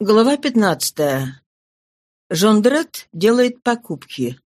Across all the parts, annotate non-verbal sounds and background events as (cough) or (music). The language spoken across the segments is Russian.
Глава 15. Жондрет делает покупки.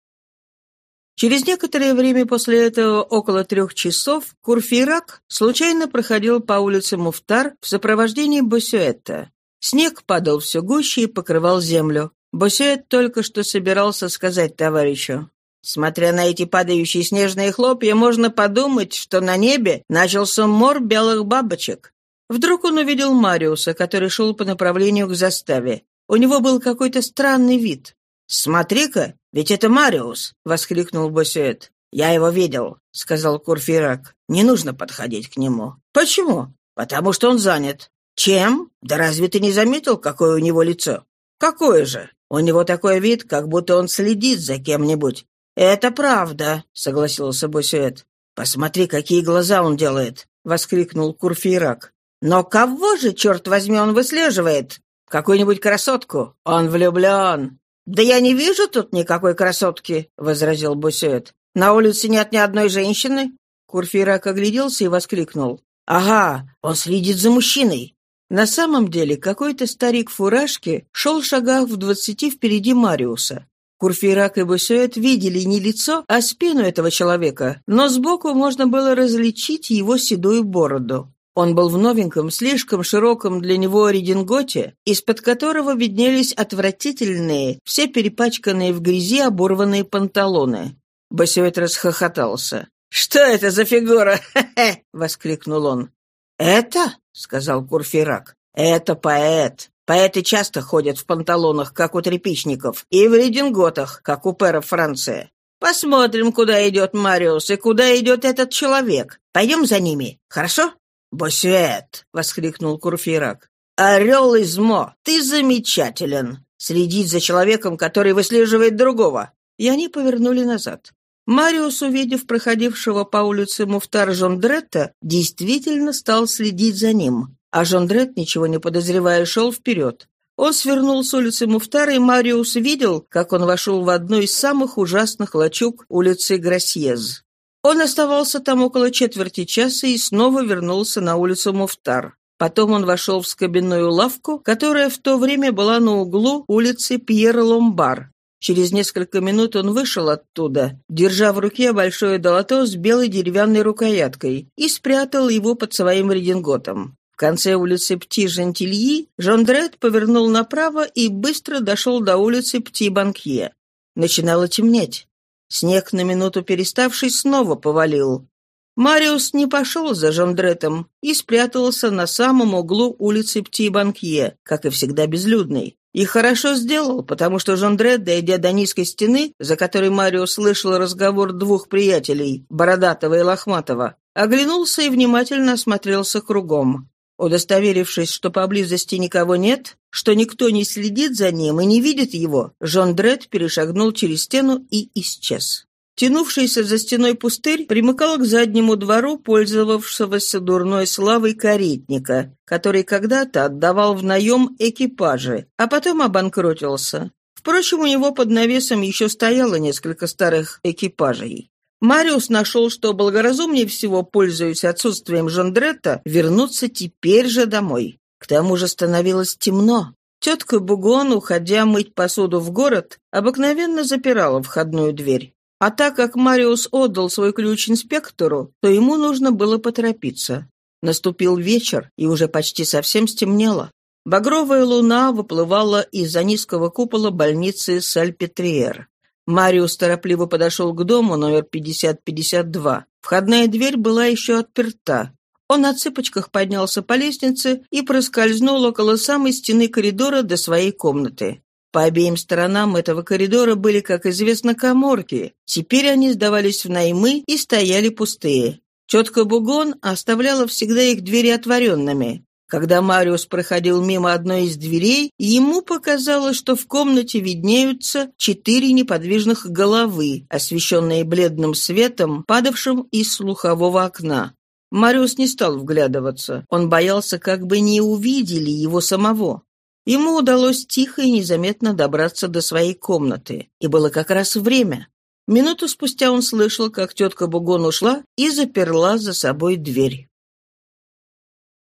Через некоторое время после этого, около трех часов, Курфирак случайно проходил по улице Муфтар в сопровождении Босюэта. Снег падал все гуще и покрывал землю. Босюэт только что собирался сказать товарищу. Смотря на эти падающие снежные хлопья, можно подумать, что на небе начался мор белых бабочек. Вдруг он увидел Мариуса, который шел по направлению к заставе. У него был какой-то странный вид. «Смотри-ка, ведь это Мариус!» — воскликнул Босюэт. «Я его видел», — сказал Курфирак. «Не нужно подходить к нему». «Почему?» «Потому что он занят». «Чем? Да разве ты не заметил, какое у него лицо?» «Какое же? У него такой вид, как будто он следит за кем-нибудь». «Это правда», — согласился Босюэт. «Посмотри, какие глаза он делает», — воскликнул Курфирак. Но кого же, черт возьми, он выслеживает? Какую-нибудь красотку? Он влюблен. «Да я не вижу тут никакой красотки», — возразил Бусет. «На улице нет ни одной женщины». Курфирак огляделся и воскликнул. «Ага, он следит за мужчиной». На самом деле какой-то старик в фуражке шел шагах в двадцати впереди Мариуса. Курфирак и Бусет видели не лицо, а спину этого человека, но сбоку можно было различить его седую бороду. Он был в новеньком, слишком широком для него рединготе, из-под которого виднелись отвратительные, все перепачканные в грязи оборванные панталоны. Басюэт расхохотался. «Что это за фигура? Хе-хе!» (laughs) — воскликнул он. «Это?» — сказал Курфирак. «Это поэт. Поэты часто ходят в панталонах, как у тряпичников, и в рединготах, как у пэров Франции. Посмотрим, куда идет Мариус и куда идет этот человек. Пойдем за ними, хорошо?» «Босюэт!» — воскликнул Курфирак. «Орел из Мо, ты замечателен! Следить за человеком, который выслеживает другого!» И они повернули назад. Мариус, увидев проходившего по улице Муфтар Жондретта, действительно стал следить за ним. А Жондрет, ничего не подозревая, шел вперед. Он свернул с улицы Муфтара, и Мариус видел, как он вошел в одну из самых ужасных лачуг улицы Грасьез. Он оставался там около четверти часа и снова вернулся на улицу Муфтар. Потом он вошел в скобяную лавку, которая в то время была на углу улицы Пьер-Ломбар. Через несколько минут он вышел оттуда, держа в руке большое долото с белой деревянной рукояткой, и спрятал его под своим рединготом. В конце улицы Пти-Жентильи Жондрет повернул направо и быстро дошел до улицы Пти-Банкье. Начинало темнеть. Снег, на минуту переставший, снова повалил. Мариус не пошел за Жондретом и спрятался на самом углу улицы Пти-Банкье, как и всегда безлюдный. И хорошо сделал, потому что Жондрет, дойдя до низкой стены, за которой Мариус слышал разговор двух приятелей, Бородатого и Лохматого, оглянулся и внимательно осмотрелся кругом. Удостоверившись, что поблизости никого нет, что никто не следит за ним и не видит его, Жон Дред перешагнул через стену и исчез. Тянувшийся за стеной пустырь примыкал к заднему двору пользовавшегося дурной славой каретника, который когда-то отдавал в наем экипажи, а потом обанкротился. Впрочем, у него под навесом еще стояло несколько старых экипажей. Мариус нашел, что благоразумнее всего, пользуясь отсутствием Жондретта, вернуться теперь же домой. К тому же становилось темно. Тетка Бугон, уходя мыть посуду в город, обыкновенно запирала входную дверь. А так как Мариус отдал свой ключ инспектору, то ему нужно было поторопиться. Наступил вечер, и уже почти совсем стемнело. Багровая луна выплывала из-за низкого купола больницы Сальпетриер. Мариус торопливо подошел к дому номер 5052. Входная дверь была еще отперта. Он на цыпочках поднялся по лестнице и проскользнул около самой стены коридора до своей комнаты. По обеим сторонам этого коридора были, как известно, коморки. Теперь они сдавались в наймы и стояли пустые. Тетка Бугон оставляла всегда их двери отворенными. Когда Мариус проходил мимо одной из дверей, ему показалось, что в комнате виднеются четыре неподвижных головы, освещенные бледным светом, падавшим из слухового окна. Мариус не стал вглядываться. Он боялся, как бы не увидели его самого. Ему удалось тихо и незаметно добраться до своей комнаты. И было как раз время. Минуту спустя он слышал, как тетка Бугон ушла и заперла за собой дверь.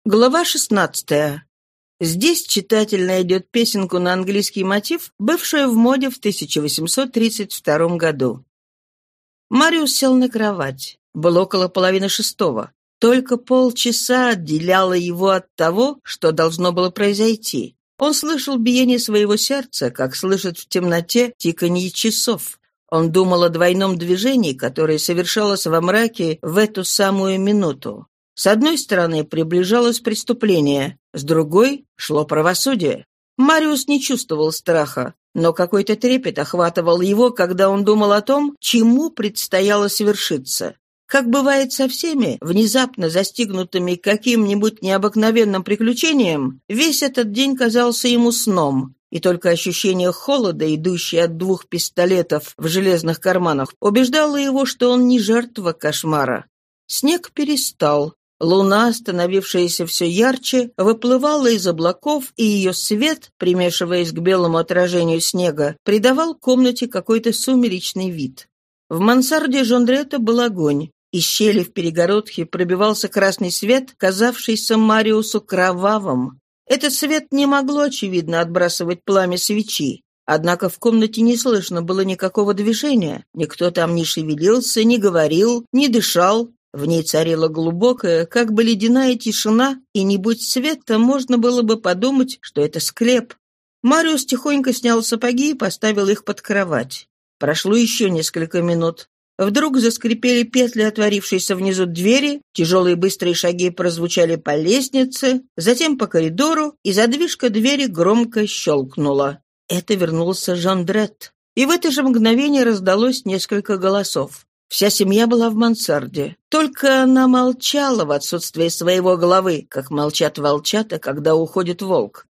Глава 16. Здесь читатель найдет песенку на английский мотив, бывшую в моде в 1832 году. Мариус сел на кровать. Было около половины шестого. Только полчаса отделяло его от того, что должно было произойти. Он слышал биение своего сердца, как слышит в темноте тиканье часов. Он думал о двойном движении, которое совершалось во мраке в эту самую минуту. С одной стороны приближалось преступление, с другой шло правосудие. Мариус не чувствовал страха, но какой-то трепет охватывал его, когда он думал о том, чему предстояло совершиться. Как бывает со всеми, внезапно застигнутыми каким-нибудь необыкновенным приключением, весь этот день казался ему сном, и только ощущение холода, идущее от двух пистолетов в железных карманах, убеждало его, что он не жертва кошмара. Снег перестал, Луна, становившаяся все ярче, выплывала из облаков, и ее свет, примешиваясь к белому отражению снега, придавал комнате какой-то сумеречный вид. В мансарде Жондрета был огонь. Из щели в перегородке пробивался красный свет, казавшийся Мариусу кровавым. Этот свет не могло, очевидно, отбрасывать пламя свечи. Однако в комнате не слышно было никакого движения. Никто там не шевелился, не говорил, не дышал, в ней царила глубокая, как бы ледяная тишина, и не будь света, можно было бы подумать, что это склеп. Мариус тихонько снял сапоги и поставил их под кровать. Прошло еще несколько минут. Вдруг заскрипели петли отворившейся внизу двери, тяжелые быстрые шаги прозвучали по лестнице, затем по коридору, и задвижка двери громко щелкнула. Это вернулся Жан Дрет. И в это же мгновение раздалось несколько голосов. Вся семья была в мансарде. Только она молчала в отсутствие своего головы, как молчат волчата, когда уходит волк.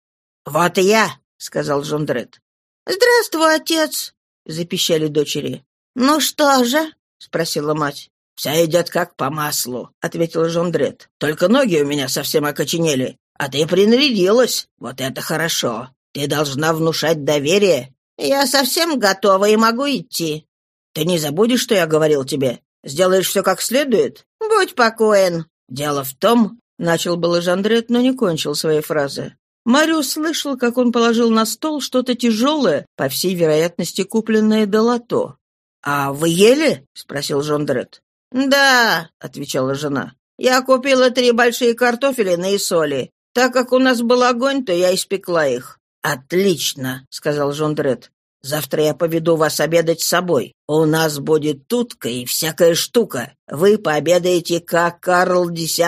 «Вот и я», — сказал Жондрет. «Здравствуй, отец», — запищали дочери. «Ну что же?» — спросила мать. «Все идет как по маслу», — ответил Жондрет. «Только ноги у меня совсем окоченели. А ты принарядилась. Вот это хорошо. Ты должна внушать доверие». «Я совсем готова и могу идти», ты не забудешь, что я говорил тебе? Сделаешь все как следует? Будь покоен. Дело в том, — начал было Жандрет, но не кончил своей фразы. Мариус слышал, как он положил на стол что-то тяжелое, по всей вероятности, купленное до лото. «А вы ели?» — спросил Жондрет. «Да», — отвечала жена. «Я купила три большие картофелины и соли. Так как у нас был огонь, то я испекла их». «Отлично», — сказал Жондрет. Завтра я поведу вас обедать с собой. У нас будет тутка и всякая штука. Вы пообедаете, как Карл X.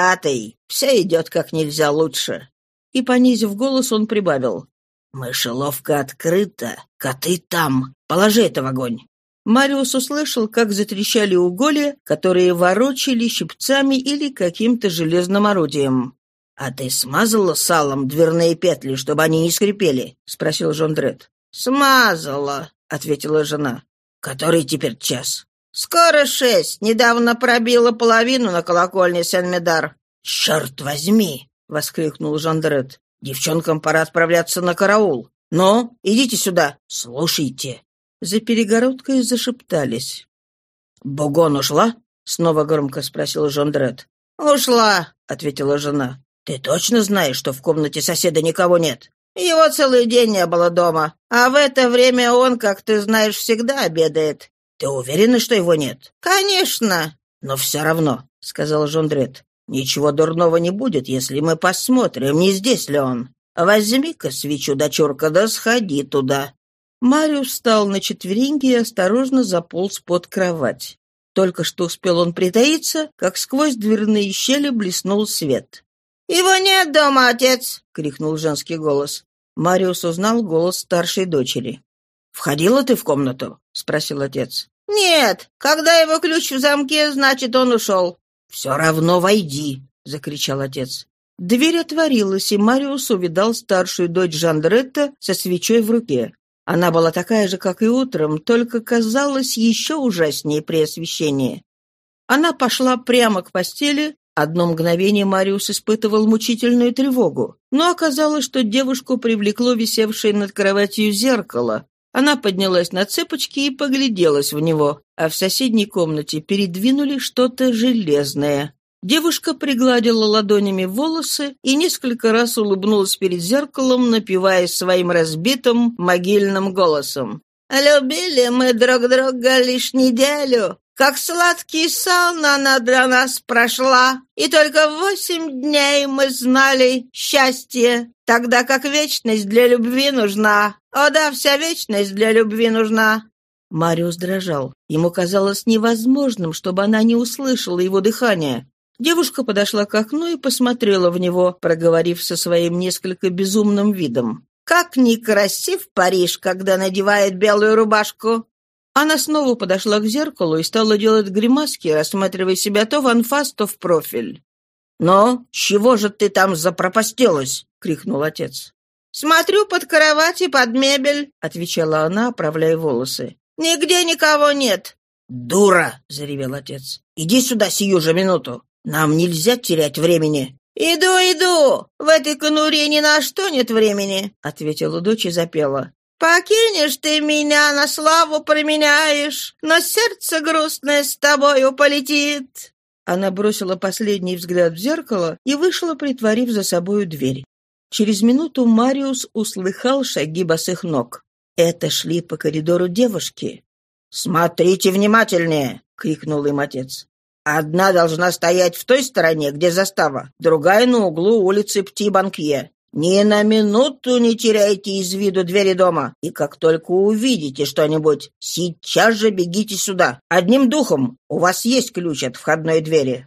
Все идет как нельзя лучше». И, понизив голос, он прибавил. «Мышеловка открыта. Коты там. Положи это в огонь». Мариус услышал, как затрещали уголья, которые ворочали щипцами или каким-то железным орудием. «А ты смазала салом дверные петли, чтобы они не скрипели?» — спросил Жондрет. «Смазала», — ответила жена. «Который теперь час?» «Скоро шесть. Недавно пробила половину на колокольне Сен-Медар». «Черт возьми!» — воскликнул Жандрет. «Девчонкам пора отправляться на караул. Но идите сюда, слушайте». За перегородкой зашептались. «Бугон ушла?» — снова громко спросил Жондрет. «Ушла», — ответила жена. «Ты точно знаешь, что в комнате соседа никого нет?» Его целый день не было дома, а в это время он, как ты знаешь, всегда обедает. Ты уверена, что его нет? Конечно. Но все равно, — сказал Жондрет, — ничего дурного не будет, если мы посмотрим, не здесь ли он. Возьми-ка свечу, дочурка, да сходи туда. Мариус встал на четвереньки и осторожно заполз под кровать. Только что успел он притаиться, как сквозь дверные щели блеснул свет. «Его нет дома, отец!» — крикнул женский голос. Мариус узнал голос старшей дочери. «Входила ты в комнату?» — спросил отец. «Нет. Когда его ключ в замке, значит, он ушел». «Все равно войди!» — закричал отец. Дверь отворилась, и Мариус увидал старшую дочь Жандретта со свечой в руке. Она была такая же, как и утром, только казалась еще ужаснее при освещении. Она пошла прямо к постели, Одно мгновение Мариус испытывал мучительную тревогу, но оказалось, что девушку привлекло висевшее над кроватью зеркало. Она поднялась на цепочки и погляделась в него, а в соседней комнате передвинули что-то железное. Девушка пригладила ладонями волосы и несколько раз улыбнулась перед зеркалом, напевая своим разбитым могильным голосом. «Любили мы друг друга лишь неделю, как сладкий сон она для нас прошла, и только восемь дней мы знали счастье, тогда как вечность для любви нужна. О да, вся вечность для любви нужна». Мариус дрожал. Ему казалось невозможным, чтобы она не услышала его дыхание. Девушка подошла к окну и посмотрела в него, проговорив со своим несколько безумным видом. «Как некрасив Париж, когда надевает белую рубашку!» Она снова подошла к зеркалу и стала делать гримаски, рассматривая себя то в анфас, то в профиль. «Но чего же ты там запропастилась?» — крикнул отец. «Смотрю под кровать и под мебель», — отвечала она, оправляя волосы. «Нигде никого нет». «Дура!» — заревел отец. «Иди сюда сию же минуту. Нам нельзя терять времени». «Иду, иду! В этой конуре ни на что нет времени!» — ответила дочь и запела. «Покинешь ты меня, на славу променяешь, но сердце грустное с тобою полетит». Она бросила последний взгляд в зеркало и вышла, притворив за собою дверь. Через минуту Мариус услыхал шаги босых ног. Это шли по коридору девушки. «Смотрите внимательнее!» — крикнул им отец. «Одна должна стоять в той стороне, где застава, другая на углу улицы Пти-Банкье. Ни на минуту не теряйте из виду двери дома, и как только увидите что-нибудь, сейчас же бегите сюда. Одним духом, у вас есть ключ от входной двери».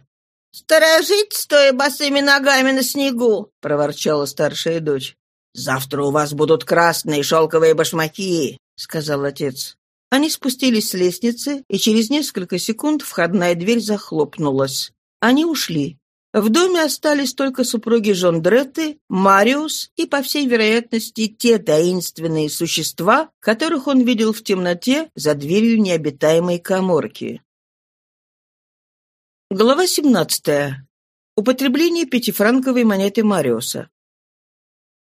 «Сторожить, стоя босыми ногами на снегу!» — проворчала старшая дочь. «Завтра у вас будут красные шелковые башмаки», — сказал отец. Они спустились с лестницы, и через несколько секунд входная дверь захлопнулась. Они ушли. В доме остались только супруги Жондретты, Мариус и, по всей вероятности, те таинственные существа, которых он видел в темноте за дверью необитаемой коморки. Глава 17. Употребление пятифранковой монеты Мариуса.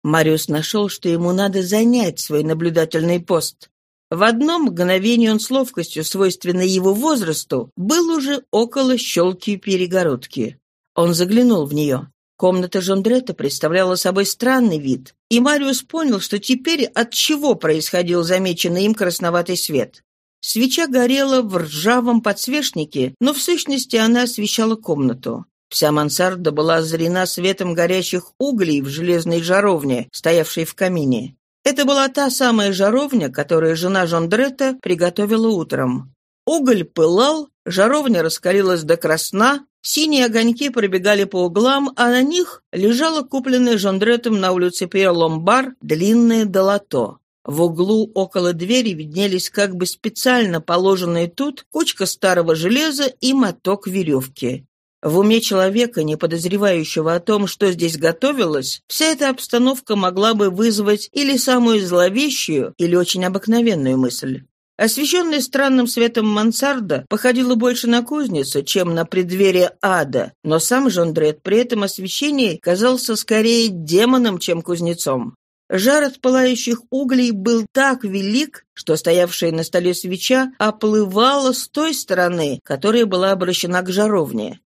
Мариус нашел, что ему надо занять свой наблюдательный пост. В одно мгновение он с ловкостью, свойственной его возрасту, был уже около щелки перегородки. Он заглянул в нее. Комната Жондретта представляла собой странный вид, и Мариус понял, что теперь от чего происходил замеченный им красноватый свет. Свеча горела в ржавом подсвечнике, но в сущности она освещала комнату. Вся мансарда была озарена светом горящих углей в железной жаровне, стоявшей в камине. Это была та самая жаровня, которую жена Жондретта приготовила утром. Уголь пылал, жаровня раскалилась до красна, Синие огоньки пробегали по углам, а на них лежало купленное Жондретом на улице Пьер-Ломбар длинное долото. В углу около двери виднелись как бы специально положенные тут кучка старого железа и моток веревки. В уме человека, не подозревающего о том, что здесь готовилось, вся эта обстановка могла бы вызвать или самую зловещую, или очень обыкновенную мысль. Освещенная странным светом мансарда походила больше на кузницу, чем на преддверие ада, но сам Жондрет при этом освещении казался скорее демоном, чем кузнецом. Жар от пылающих углей был так велик, что стоявшая на столе свеча оплывала с той стороны, которая была обращена к жаровне.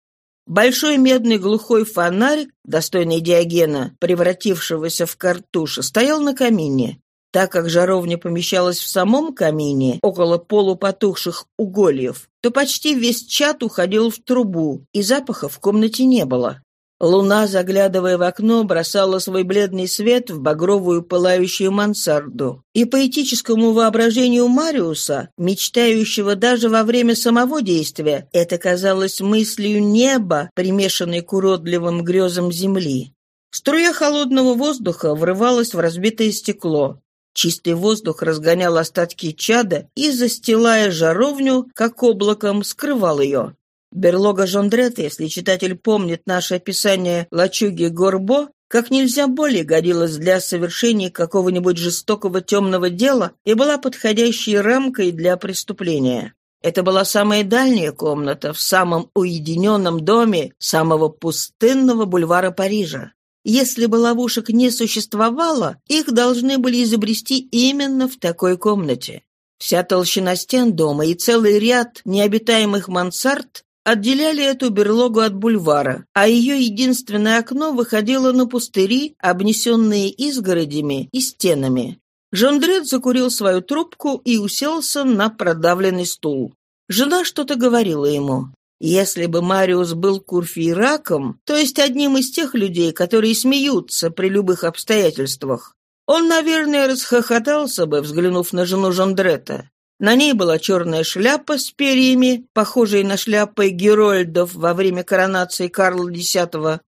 Большой медный глухой фонарик, достойный Диогена, превратившегося в картуш, стоял на камине. Так как жаровня помещалась в самом камине, около полупотухших угольев, то почти весь чат уходил в трубу, и запаха в комнате не было. Луна, заглядывая в окно, бросала свой бледный свет в багровую пылающую мансарду. И поэтическому воображению Мариуса, мечтающего даже во время самого действия, это казалось мыслью неба, примешанной к уродливым грезам земли. Струя холодного воздуха врывалась в разбитое стекло. Чистый воздух разгонял остатки чада и, застилая жаровню, как облаком, скрывал ее. Берлога Жондрета, если читатель помнит наше описание лачуги Горбо, как нельзя более годилась для совершения какого-нибудь жестокого темного дела и была подходящей рамкой для преступления. Это была самая дальняя комната в самом уединенном доме самого пустынного бульвара Парижа. Если бы ловушек не существовало, их должны были изобрести именно в такой комнате. Вся толщина стен дома и целый ряд необитаемых мансард отделяли эту берлогу от бульвара, а ее единственное окно выходило на пустыри, обнесенные изгородями и стенами. Жондрет закурил свою трубку и уселся на продавленный стул. Жена что-то говорила ему. Если бы Мариус был курфейраком, то есть одним из тех людей, которые смеются при любых обстоятельствах, он, наверное, расхохотался бы, взглянув на жену Жондрета. На ней была черная шляпа с перьями, похожая на шляпы герольдов во время коронации Карла X,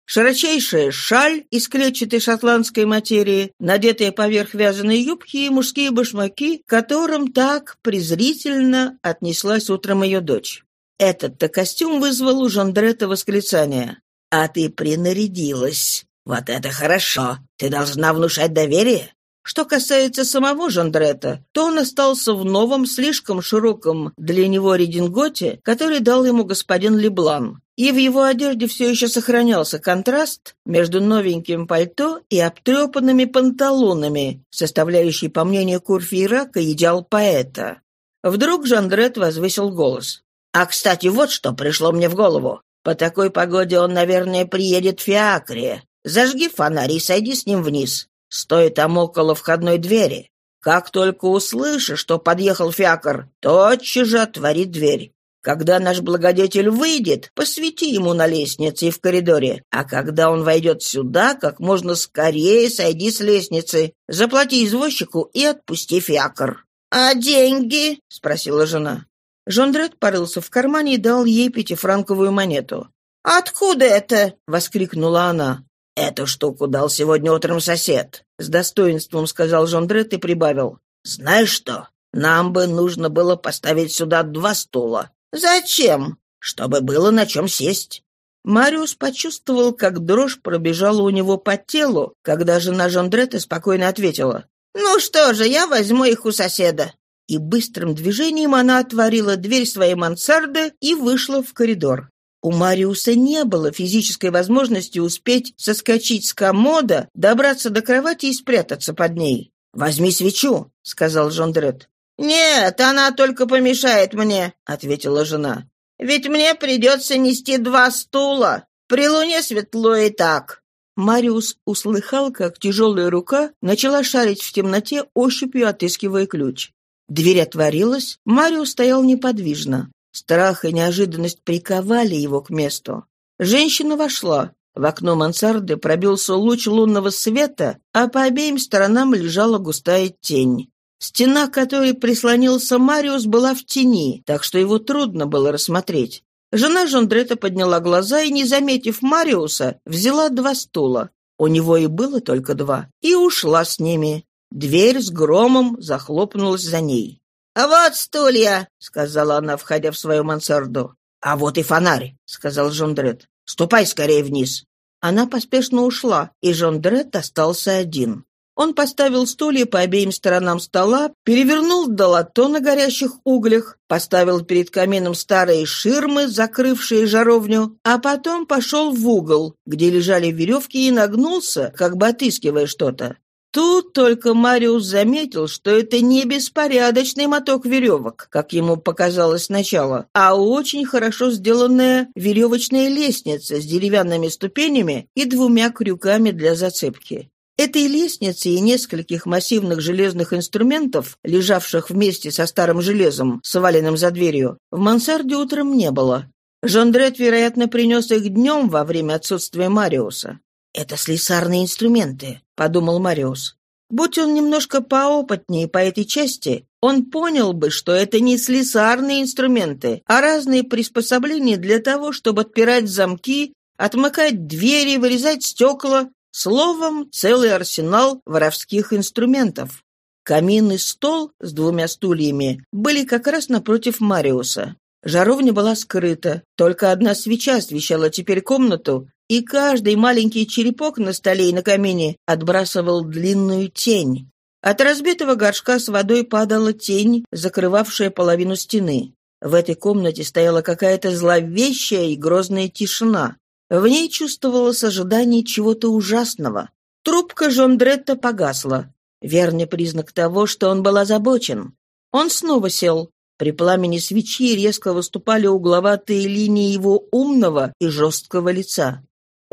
широчайшая шаль из клетчатой шотландской материи, надетая поверх вязаной юбки и мужские башмаки, к которым так презрительно отнеслась утром ее дочь. Этот-то костюм вызвал у Жандретта восклицание. «А ты принарядилась. Вот это хорошо. Ты должна внушать доверие. Что касается самого Жандретта, то он остался в новом, слишком широком для него рединготе, который дал ему господин Леблан. И в его одежде все еще сохранялся контраст между новеньким пальто и обтрепанными панталонами, составляющий, по мнению Курфейрака, идеал поэта. Вдруг Жандрет возвысил голос. «А, кстати, вот что пришло мне в голову. По такой погоде он, наверное, приедет в Фиакре. Зажги фонарь и сойди с ним вниз. Стой там около входной двери. Как только услышишь, что подъехал фиакр, тотчас же отвори дверь. Когда наш благодетель выйдет, посвети ему на лестнице и в коридоре. А когда он войдет сюда, как можно скорее сойди с лестницы, заплати извозчику и отпусти фиакр». «А деньги?» — спросила жена. Жондрет порылся в кармане и дал ей пятифранковую монету. «Откуда это?» — воскликнула она. «Эту штуку дал сегодня утром сосед», — с достоинством сказал Жондрет и прибавил. «Знаешь что? Нам бы нужно было поставить сюда два стула». «Зачем?» «Чтобы было на чем сесть». Мариус почувствовал, как дрожь пробежала у него по телу, когда жена Жондрета спокойно ответила. «Ну что же, я возьму их у соседа». И быстрым движением она отворила дверь своей мансарды и вышла в коридор. У Мариуса не было физической возможности успеть соскочить с комода, добраться до кровати и спрятаться под ней. «Возьми свечу», — сказал Жондрет. «Нет, она только помешает мне», — ответила жена. «Ведь мне придется нести два стула. При луне светло и так». Мариус услыхал, как тяжелая рука начала шарить в темноте, ощупью отыскивая ключ. Дверь отворилась, Мариус стоял неподвижно. Страх и неожиданность приковали его к месту. Женщина вошла. В окно мансарды пробился луч лунного света, а по обеим сторонам лежала густая тень. Стена, к которой прислонился Мариус, была в тени, так что его трудно было рассмотреть. Жена Жондрета подняла глаза и, не заметив Мариуса, взяла два стула. У него и было только два, и ушла с ними. Дверь с громом захлопнулась за ней. «А вот стулья!» — сказала она, входя в свою мансарду. «А вот и фонарь!» — сказал Жондрет. «Ступай скорее вниз!» Она поспешно ушла, и Жондрет остался один. Он поставил стулья по обеим сторонам стола, перевернул долото на горящих углях, поставил перед камином старые ширмы, закрывшие жаровню, а потом пошел в угол, где лежали веревки, и нагнулся, как бы отыскивая что-то. Тут только Мариус заметил, что это не беспорядочный моток веревок, как ему показалось сначала, а очень хорошо сделанная веревочная лестница с деревянными ступенями и двумя крюками для зацепки. Этой лестницы и нескольких массивных железных инструментов, лежавших вместе со старым железом, сваленным за дверью, в мансарде утром не было. Жондрет, вероятно, принес их днем во время отсутствия Мариуса. «Это слесарные инструменты», — подумал Мариус. Будь он немножко поопытнее по этой части, он понял бы, что это не слесарные инструменты, а разные приспособления для того, чтобы отпирать замки, отмыкать двери, вырезать стекла, словом, целый арсенал воровских инструментов. Камин и стол с двумя стульями были как раз напротив Мариуса. Жаровня была скрыта, только одна свеча освещала теперь комнату, и каждый маленький черепок на столе и на камине отбрасывал длинную тень. От разбитого горшка с водой падала тень, закрывавшая половину стены. В этой комнате стояла какая-то зловещая и грозная тишина. В ней чувствовалось ожидание чего-то ужасного. Трубка Жондретта погасла. Верный признак того, что он был озабочен. Он снова сел. При пламени свечи резко выступали угловатые линии его умного и жесткого лица.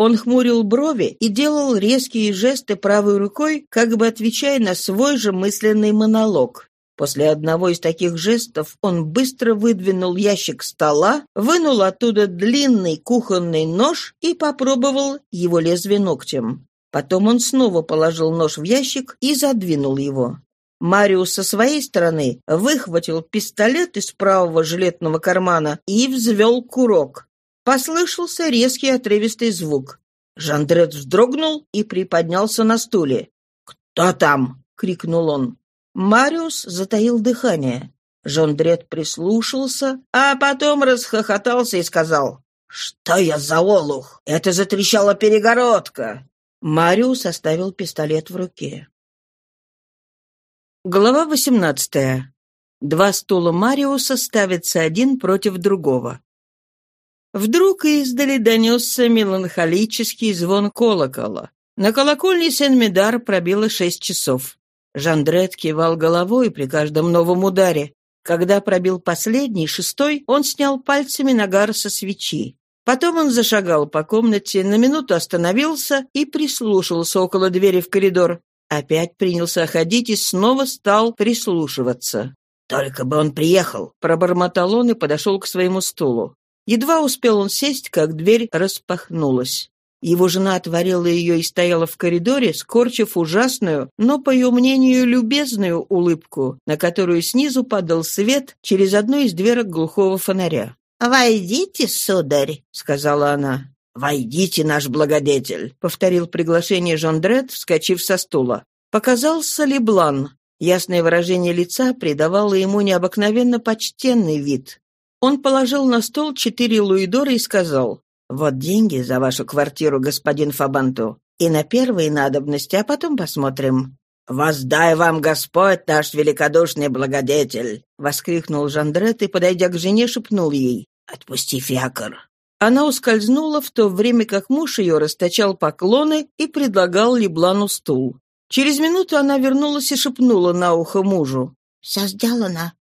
Он хмурил брови и делал резкие жесты правой рукой, как бы отвечая на свой же мысленный монолог. После одного из таких жестов он быстро выдвинул ящик стола, вынул оттуда длинный кухонный нож и попробовал его лезвие ногтем. Потом он снова положил нож в ящик и задвинул его. Мариус со своей стороны выхватил пистолет из правого жилетного кармана и взвел курок. Послышался резкий отрывистый звук. Жандрет вздрогнул и приподнялся на стуле. «Кто там?» — крикнул он. Мариус затаил дыхание. Жондрет прислушался, а потом расхохотался и сказал, «Что я за олух? Это затрещала перегородка!» Мариус оставил пистолет в руке. Глава 18. Два стула Мариуса ставятся один против другого. Вдруг издали донесся меланхолический звон колокола. На колокольне Сен-Медар пробило шесть часов. Жандрет кивал головой при каждом новом ударе. Когда пробил последний, шестой, он снял пальцами нагар со свечи. Потом он зашагал по комнате, на минуту остановился и прислушался около двери в коридор. Опять принялся ходить и снова стал прислушиваться. «Только бы он приехал!» — пробормотал он и подошел к своему стулу. Едва успел он сесть, как дверь распахнулась. Его жена отворила ее и стояла в коридоре, скорчив ужасную, но, по ее мнению, любезную улыбку, на которую снизу падал свет через одну из дверок глухого фонаря. «Войдите, сударь», — сказала она. «Войдите, наш благодетель», — повторил приглашение Жондрет, вскочив со стула. Показался Леблан. Ясное выражение лица придавало ему необыкновенно почтенный вид. Он положил на стол четыре луидора и сказал, «Вот деньги за вашу квартиру, господин Фабанту, и на первые надобности, а потом посмотрим». «Воздай вам Господь, наш великодушный благодетель!» — воскликнул Жандрет и, подойдя к жене, шепнул ей, «Отпусти фиакр». Она ускользнула, в то время как муж ее расточал поклоны и предлагал Леблану стул. Через минуту она вернулась и шепнула на ухо мужу. «Все сделано».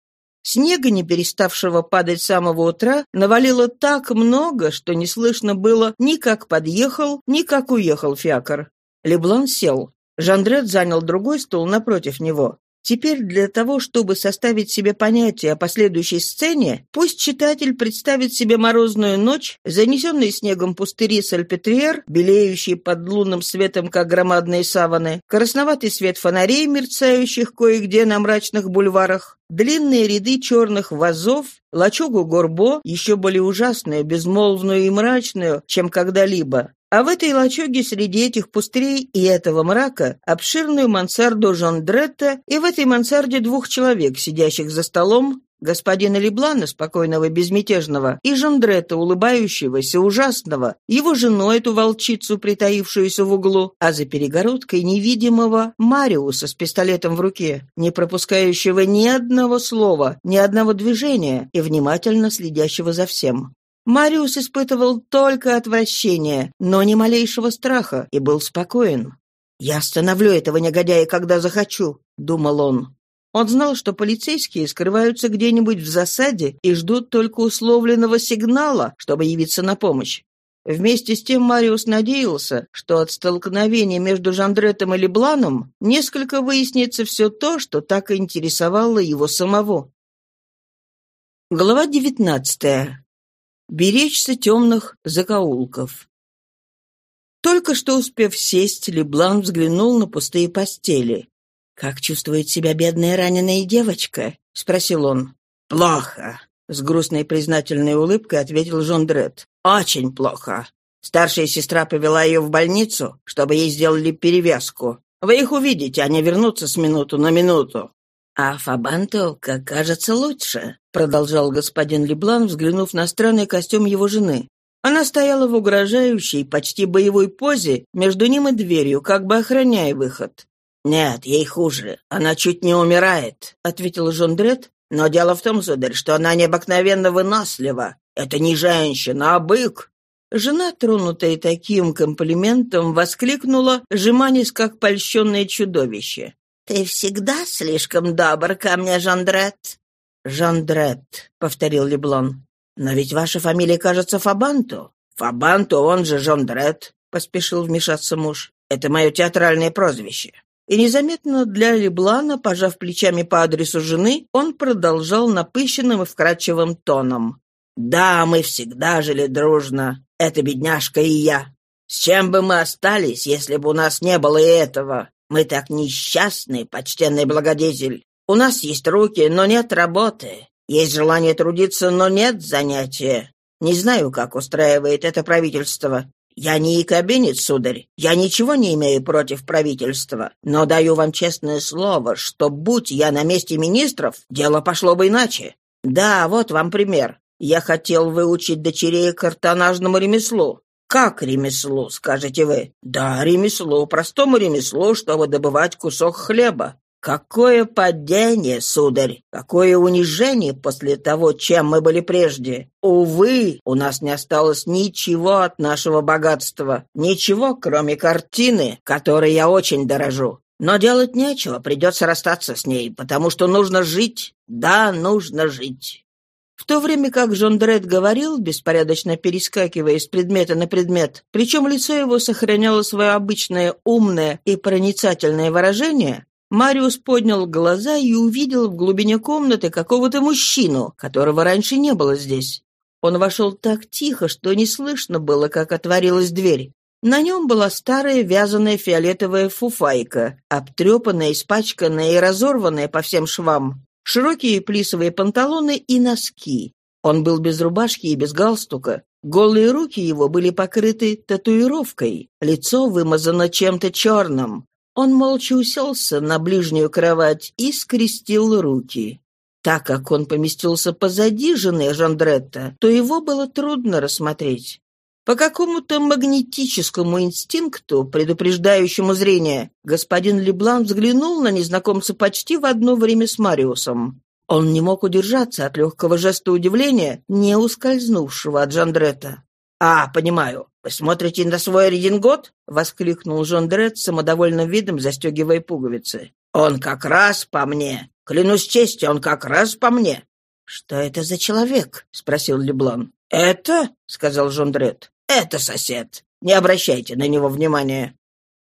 Снега, не переставшего падать с самого утра, навалило так много, что не слышно было ни как подъехал, ни как уехал фиакр. Леблан сел. Жандрет занял другой стул напротив него. Теперь для того, чтобы составить себе понятие о последующей сцене, пусть читатель представит себе морозную ночь, занесенные снегом пустыри Сальпетриер, белеющие под лунным светом, как громадные саваны, красноватый свет фонарей, мерцающих кое-где на мрачных бульварах, длинные ряды черных вазов, лачугу Горбо, еще более ужасную, безмолвную и мрачную, чем когда-либо, а в этой лачуге среди этих пустырей и этого мрака обширную мансарду Жондретта и в этой мансарде двух человек, сидящих за столом, господина Леблана, спокойного и безмятежного, и Жондретта, улыбающегося, ужасного, его жену, эту волчицу, притаившуюся в углу, а за перегородкой невидимого Мариуса с пистолетом в руке, не пропускающего ни одного слова, ни одного движения и внимательно следящего за всем. Мариус испытывал только отвращение, но ни малейшего страха, и был спокоен. «Я остановлю этого негодяя, когда захочу», — думал он. Он знал, что полицейские скрываются где-нибудь в засаде и ждут только условленного сигнала, чтобы явиться на помощь. Вместе с тем Мариус надеялся, что от столкновения между Жандретом и Лебланом несколько выяснится все то, что так интересовало его самого. Глава девятнадцатая. Беречься темных закоулков. Только что успев сесть, Леблан взглянул на пустые постели. «Как чувствует себя бедная раненая девочка?» — спросил он. «Плохо», — с грустной признательной улыбкой ответил Жондрет. «Очень плохо. Старшая сестра повела ее в больницу, чтобы ей сделали перевязку. Вы их увидите, они вернутся с минуту на минуту. «А Фабанто, как кажется, лучше», — продолжал господин Леблан, взглянув на странный костюм его жены. Она стояла в угрожающей, почти боевой позе между ним и дверью, как бы охраняя выход. «Нет, ей хуже. Она чуть не умирает», — ответил Жондрет. «Но дело в том, сударь, что она необыкновенно вынослива. Это не женщина, а бык». Жена, тронутая таким комплиментом, воскликнула, сжимаясь, как польщенное чудовище. «Ты всегда слишком добр ко мне, Жандрет». «Жондрет», — повторил Леблон. «Но ведь ваша фамилия, кажется, Фабанто». «Фабанто, он же Жондрет», — поспешил вмешаться муж. «Это мое театральное прозвище». И незаметно для Леблана, пожав плечами по адресу жены, он продолжал напыщенным и вкрадчивым тоном. «Да, мы всегда жили дружно. Это бедняжка и я. С чем бы мы остались, если бы у нас не было и этого? Мы так несчастны, почтенный благодетель. У нас есть руки, но нет работы. Есть желание трудиться, но нет занятия. Не знаю, как устраивает это правительство. Я не якобинец, сударь. Я ничего не имею против правительства. Но даю вам честное слово, что, будь я на месте министров, дело пошло бы иначе. Да, вот вам пример. Я хотел выучить дочерей картонажному ремеслу. Как ремеслу, скажете вы? Да, ремеслу, простому ремеслу, чтобы добывать кусок хлеба. Какое падение, сударь! Какое унижение после того, чем мы были прежде! Увы, у нас не осталось ничего от нашего богатства, ничего, кроме картины, которой я очень дорожу. Но делать нечего, придется расстаться с ней, потому что нужно жить. Да, нужно жить. В то время как Жондрет говорил, беспорядочно перескакивая с предмета на предмет, причем лицо его сохраняло свое обычное умное и проницательное выражение, Мариус поднял глаза и увидел в глубине комнаты какого-то мужчину, которого раньше не было здесь. Он вошел так тихо, что не слышно было, как отворилась дверь. На нем была старая вязаная фиолетовая фуфайка, обтрепанная, испачканная и разорванная по всем швам, широкие плисовые панталоны и носки. Он был без рубашки и без галстука. Голые руки его были покрыты татуировкой, лицо вымазано чем-то черным. Он молча уселся на ближнюю кровать и скрестил руки. Так как он поместился позади жены Жандретта, то его было трудно рассмотреть. По какому-то магнетическому инстинкту, предупреждающему зрение, господин Леблан взглянул на незнакомца почти в одно время с Мариусом. Он не мог удержаться от легкого жеста удивления, не ускользнувшего от Жандретта. «А, понимаю. Вы смотрите на свой редингот?» — воскликнул Жондрет с самодовольным видом, застегивая пуговицы. «Он как раз по мне. Клянусь честью, он как раз по мне». «Что это за человек?» — спросил Леблан. «Это?» — сказал Жондрет. «Это сосед. Не обращайте на него внимания».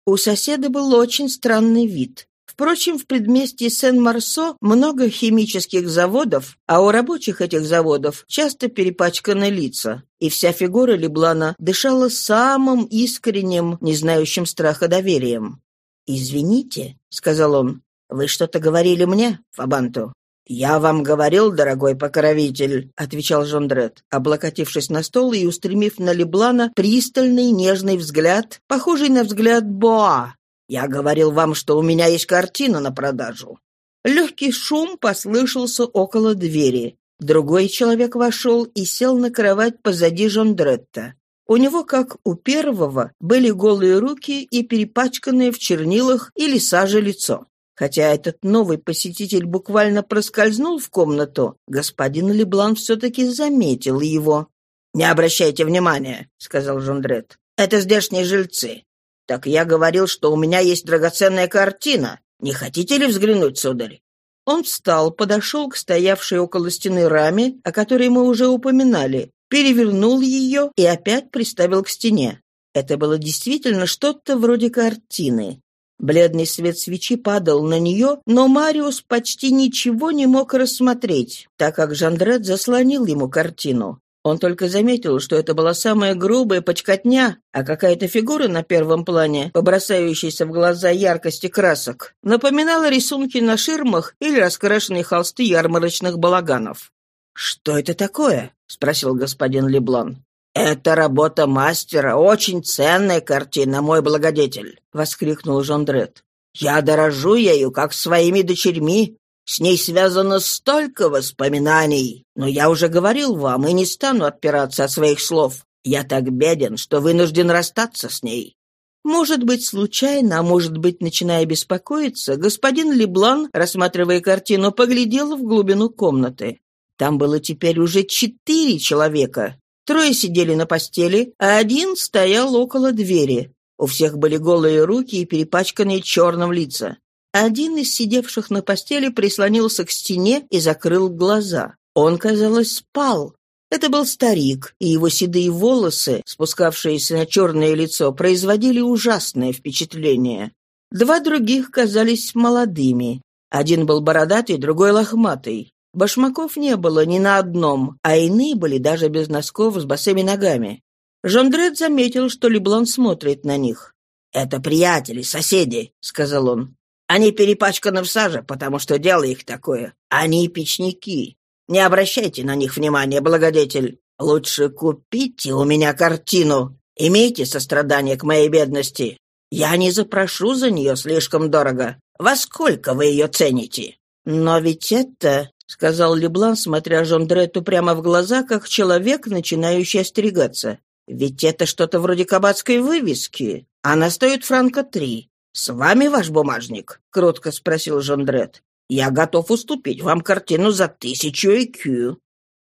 У соседа был очень странный вид. Впрочем, в предместье Сен-Марсо много химических заводов, а у рабочих этих заводов часто перепачканы лица, и вся фигура Леблана дышала самым искренним, не знающим страха доверием. «Извините», — сказал он, — «вы что-то говорили мне, Фабанто?» «Я вам говорил, дорогой покровитель», — отвечал Жондрет, облокотившись на стол и устремив на Леблана пристальный нежный взгляд, похожий на взгляд Боа, я говорил вам, что у меня есть картина на продажу». Легкий шум послышался около двери. Другой человек вошел и сел на кровать позади Жондретта. У него, как у первого, были голые руки и перепачканное в чернилах или саже лицо. Хотя этот новый посетитель буквально проскользнул в комнату, господин Леблан все-таки заметил его. «Не обращайте внимания», — сказал Жондрет. «Это здешние жильцы. «Так я говорил, что у меня есть драгоценная картина. Не хотите ли взглянуть, сударь?» Он встал, подошел к стоявшей около стены раме, о которой мы уже упоминали, перевернул ее и опять приставил к стене. Это было действительно что-то вроде картины. Бледный свет свечи падал на нее, но Мариус почти ничего не мог рассмотреть, так как Жандрет заслонил ему картину. Он только заметил, что это была самая грубая почкотня, а какая-то фигура на первом плане, побросающаяся в глаза яркости красок, напоминала рисунки на ширмах или раскрашенные холсты ярмарочных балаганов. «Что это такое?» — спросил господин Леблан. «Это работа мастера, очень ценная картина, мой благодетель!» — воскликнул Жондрет. «Я дорожу ею, как своими дочерьми. С ней связано столько воспоминаний. Но я уже говорил вам и не стану отпираться от своих слов. Я так беден, что вынужден расстаться с ней». Может быть, случайно, а может быть, начиная беспокоиться, господин Леблан, рассматривая картину, поглядел в глубину комнаты. Там было теперь уже четыре человека. Трое сидели на постели, а один стоял около двери. У всех были голые руки и перепачканные черным лица. Один из сидевших на постели прислонился к стене и закрыл глаза. Он, казалось, спал. Это был старик, и его седые волосы, спускавшиеся на черное лицо, производили ужасное впечатление. Два других казались молодыми. Один был бородатый, другой лохматый. Башмаков не было ни на одном, а иные были даже без носков с босыми ногами. Жондрет заметил, что Леблан смотрит на них. «Это приятели, соседи», — сказал он. «Они перепачканы в саже, потому что дело их такое. Они печники. Не обращайте на них внимания, благодетель. Лучше купите у меня картину. Имейте сострадание к моей бедности. Я не запрошу за нее слишком дорого. Во сколько вы ее цените? Но ведь это, — сказал Леблан, смотря Жондрету прямо в глаза, как человек, начинающий остерегаться. «Ведь это что-то вроде кабацкой вывески. Она стоит франка три. С вами ваш бумажник?» — кротко спросил Жондрет. Я готов уступить вам картину за тысячу IQ».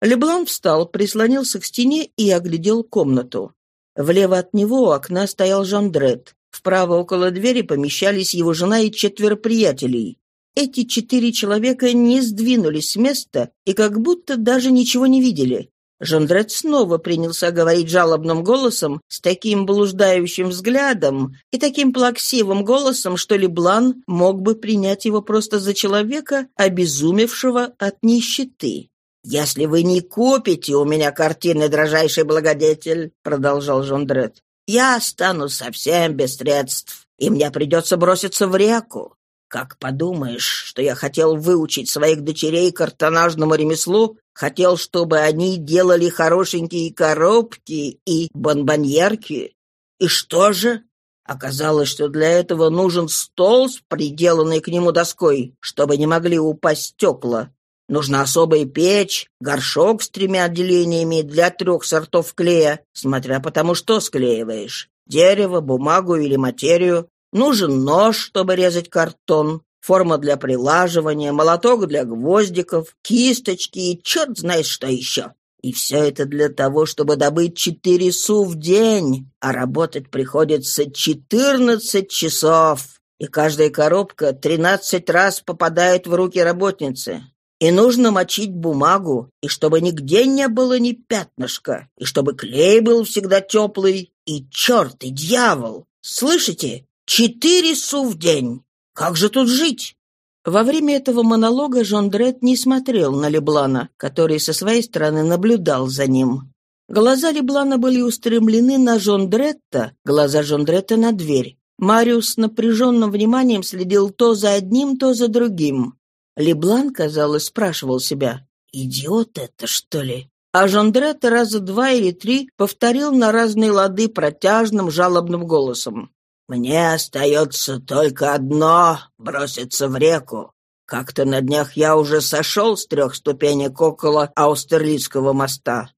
Леблан встал, прислонился к стене и оглядел комнату. Влево от него у окна стоял Жондрет. Вправо около двери помещались его жена и четверо приятелей. Эти четыре человека не сдвинулись с места и как будто даже ничего не видели. Жондрет снова принялся говорить жалобным голосом, с таким блуждающим взглядом и таким плаксивым голосом, что Леблан мог бы принять его просто за человека, обезумевшего от нищеты. «Если вы не купите у меня картины, дрожайший благодетель», — продолжал Жондрет, — «я останусь совсем без средств, и мне придется броситься в реку. Как подумаешь, что я хотел выучить своих дочерей картонажному ремеслу, хотел, чтобы они делали хорошенькие коробки и бонбоньерки. И что же? Оказалось, что для этого нужен стол с приделанной к нему доской, чтобы не могли упасть стекла. Нужна особая печь, горшок с тремя отделениями для трех сортов клея, смотря по тому, что склеиваешь. Дерево, бумагу или материю, Нужен нож, чтобы резать картон, форма для прилаживания, молоток для гвоздиков, кисточки и черт знает что еще. И все это для того, чтобы добыть четыре су в день, а работать приходится четырнадцать часов. И каждая коробка тринадцать раз попадает в руки работницы. И нужно мочить бумагу, и чтобы нигде не было ни пятнышка, и чтобы клей был всегда теплый, и черт, и дьявол. Слышите? Четыре су в день! Как же тут жить?» Во время этого монолога Жондрет не смотрел на Леблана, который со своей стороны наблюдал за ним. Глаза Леблана были устремлены на Жондретта, глаза Жондретта на дверь. Мариус с напряженным вниманием следил то за одним, то за другим. Леблан, казалось, спрашивал себя, «Идиот это, что ли?» А Жондрет раза два или три повторил на разные лады протяжным жалобным голосом. Мне остается только одно — броситься в реку. Как-то на днях я уже сошел с трех ступенек около Аустерлицкого моста.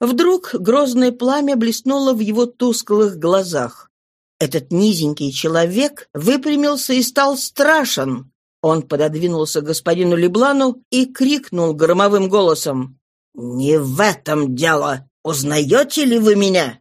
Вдруг грозное пламя блеснуло в его тусклых глазах. Этот низенький человек выпрямился и стал страшен. Он пододвинулся к господину Леблану и крикнул громовым голосом. «Не в этом дело! Узнаете ли вы меня?